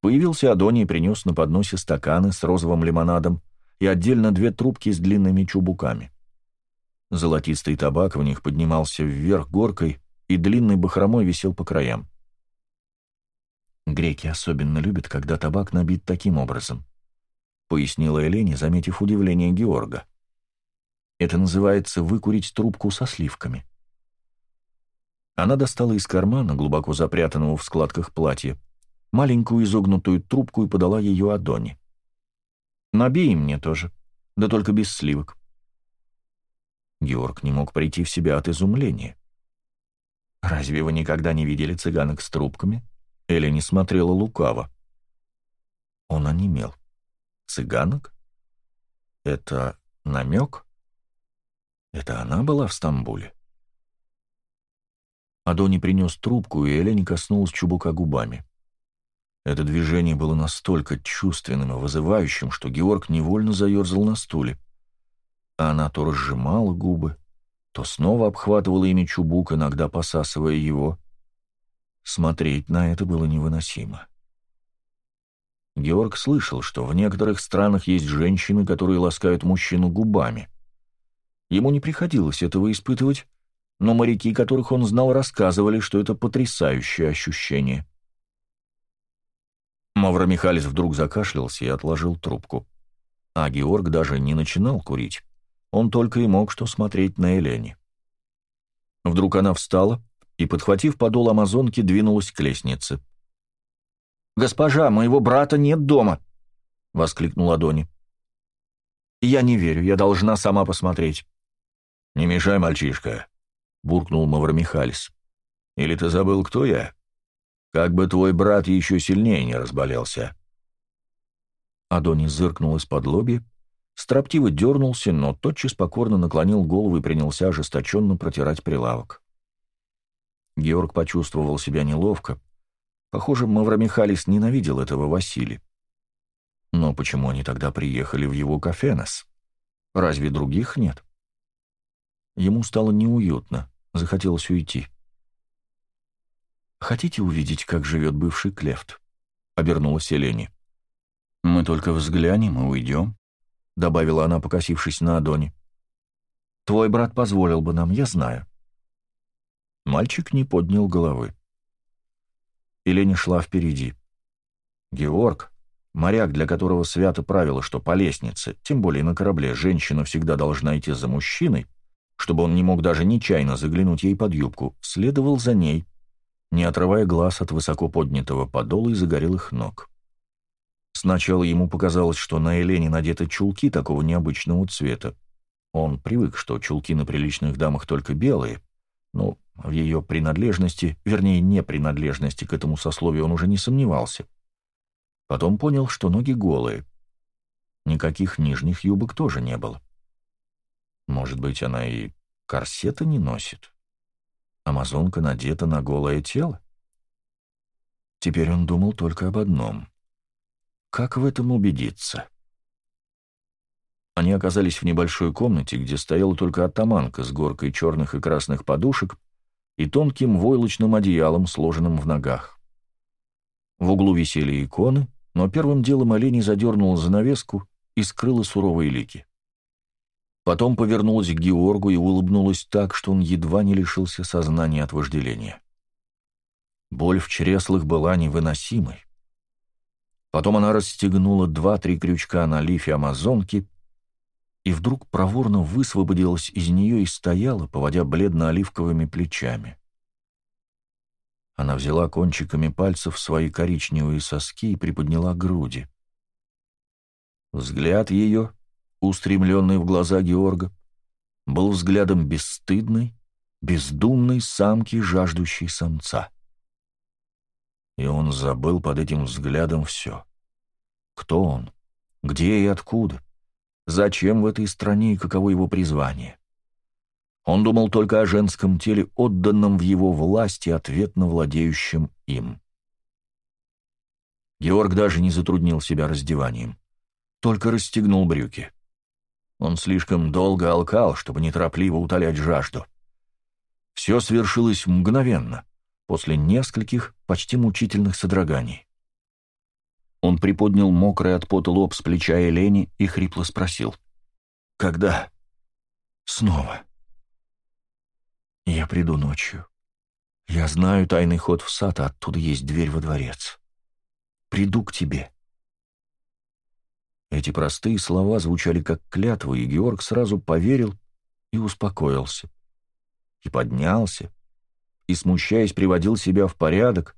Появился Адоний и принес на подносе стаканы с розовым лимонадом и отдельно две трубки с длинными чубуками. Золотистый табак в них поднимался вверх горкой, и длинный бахромой висел по краям. «Греки особенно любят, когда табак набит таким образом», — пояснила Элене, заметив удивление Георга. «Это называется выкурить трубку со сливками». Она достала из кармана, глубоко запрятанного в складках платья, маленькую изогнутую трубку и подала ее Адоне. «Набей мне тоже, да только без сливок». Георг не мог прийти в себя от изумления. «Разве вы никогда не видели цыганок с трубками?» Эля не смотрела лукаво. Он онемел. «Цыганок? Это намек? Это она была в Стамбуле?» Адони принес трубку, и Эля не коснулась чубука губами. Это движение было настолько чувственным и вызывающим, что Георг невольно заерзал на стуле. Она то разжимала губы, то снова обхватывала ими чубук, иногда посасывая его. Смотреть на это было невыносимо. Георг слышал, что в некоторых странах есть женщины, которые ласкают мужчину губами. Ему не приходилось этого испытывать, но моряки, которых он знал, рассказывали, что это потрясающее ощущение. Мавра Михайлис вдруг закашлялся и отложил трубку. А Георг даже не начинал курить. Он только и мог что смотреть на Элене. Вдруг она встала и, подхватив подол амазонки, двинулась к лестнице. «Госпожа, моего брата нет дома!» — воскликнула Дони. «Я не верю, я должна сама посмотреть». «Не мешай, мальчишка», — буркнул Мавромихалис. «Или ты забыл, кто я? Как бы твой брат еще сильнее не разболелся». Адони зыркнул из-под лоби, строптиво дернулся, но тотчас покорно наклонил голову и принялся ожесточенно протирать прилавок. Георг почувствовал себя неловко. Похоже, Мавромихалис ненавидел этого Василия. Но почему они тогда приехали в его кафенес? Разве других нет? Ему стало неуютно, захотелось уйти. «Хотите увидеть, как живет бывший Клефт?» — обернулась Елени. «Мы только взглянем и уйдем», — добавила она, покосившись на Адоне. «Твой брат позволил бы нам, я знаю». Мальчик не поднял головы. Елени шла впереди. Георг, моряк, для которого свято правило, что по лестнице, тем более на корабле, женщина всегда должна идти за мужчиной, чтобы он не мог даже нечаянно заглянуть ей под юбку, следовал за ней, не отрывая глаз от высоко поднятого подола и загорелых ног. Сначала ему показалось, что на Елене надеты чулки такого необычного цвета. Он привык, что чулки на приличных дамах только белые, но в ее принадлежности, вернее, не принадлежности к этому сословию он уже не сомневался. Потом понял, что ноги голые. Никаких нижних юбок тоже не было. Может быть, она и корсета не носит? Амазонка надета на голое тело? Теперь он думал только об одном. Как в этом убедиться? Они оказались в небольшой комнате, где стояла только атаманка с горкой черных и красных подушек и тонким войлочным одеялом, сложенным в ногах. В углу висели иконы, но первым делом олень задернула занавеску и скрыла суровые лики. Потом повернулась к Георгу и улыбнулась так, что он едва не лишился сознания от вожделения. Боль в чреслах была невыносимой. Потом она расстегнула два-три крючка на лифе амазонки и вдруг проворно высвободилась из нее и стояла, поводя бледно-оливковыми плечами. Она взяла кончиками пальцев свои коричневые соски и приподняла груди. Взгляд ее, устремленный в глаза Георга, был взглядом бесстыдной, бездумной самки, жаждущей самца. И он забыл под этим взглядом все. Кто он? Где и откуда? Зачем в этой стране и каково его призвание? Он думал только о женском теле, отданном в его власти, ответно владеющем им. Георг даже не затруднил себя раздеванием, только расстегнул брюки. Он слишком долго алкал, чтобы неторопливо утолять жажду. Все свершилось мгновенно, после нескольких почти мучительных содроганий. Он приподнял мокрый от пота лоб с плеча Элени и хрипло спросил. «Когда?» «Снова». «Я приду ночью. Я знаю тайный ход в сад, а оттуда есть дверь во дворец. Приду к тебе». Эти простые слова звучали как клятва, и Георг сразу поверил и успокоился и поднялся, и, смущаясь, приводил себя в порядок,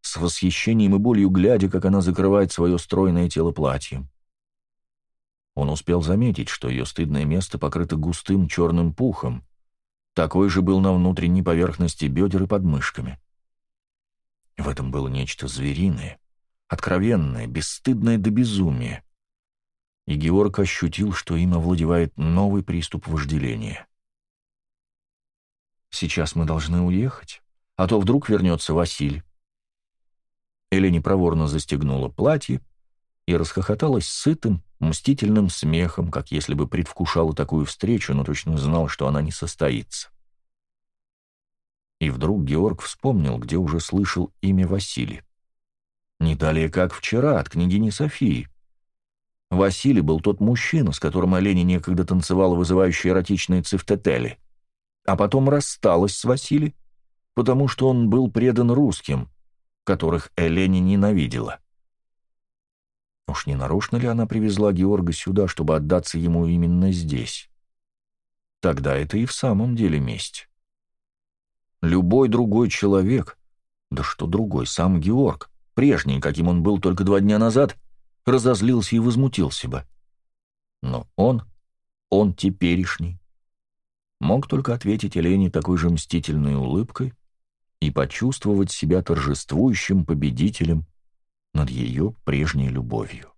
с восхищением и болью глядя, как она закрывает свое стройное тело платьем. Он успел заметить, что ее стыдное место покрыто густым черным пухом, такой же был на внутренней поверхности бедер и подмышками. В этом было нечто звериное, откровенное, бесстыдное до безумия. И Георг ощутил, что им овладевает новый приступ вожделения. Сейчас мы должны уехать, а то вдруг вернется Василий. Элени проворно застегнула платье и расхохоталась сытым, мстительным смехом, как если бы предвкушала такую встречу, но точно знал, что она не состоится. И вдруг Георг вспомнил, где уже слышал имя Василий. Не далее, как вчера, от княгини Софии. Василий был тот мужчина, с которым Олени некогда танцевала вызывающие эротичные цифтетели а потом рассталась с Василием, потому что он был предан русским, которых Элени ненавидела. Уж не нарочно ли она привезла Георга сюда, чтобы отдаться ему именно здесь? Тогда это и в самом деле месть. Любой другой человек, да что другой, сам Георг, прежний, каким он был только два дня назад, разозлился и возмутился бы. Но он, он теперешний, мог только ответить Елене такой же мстительной улыбкой и почувствовать себя торжествующим победителем над ее прежней любовью.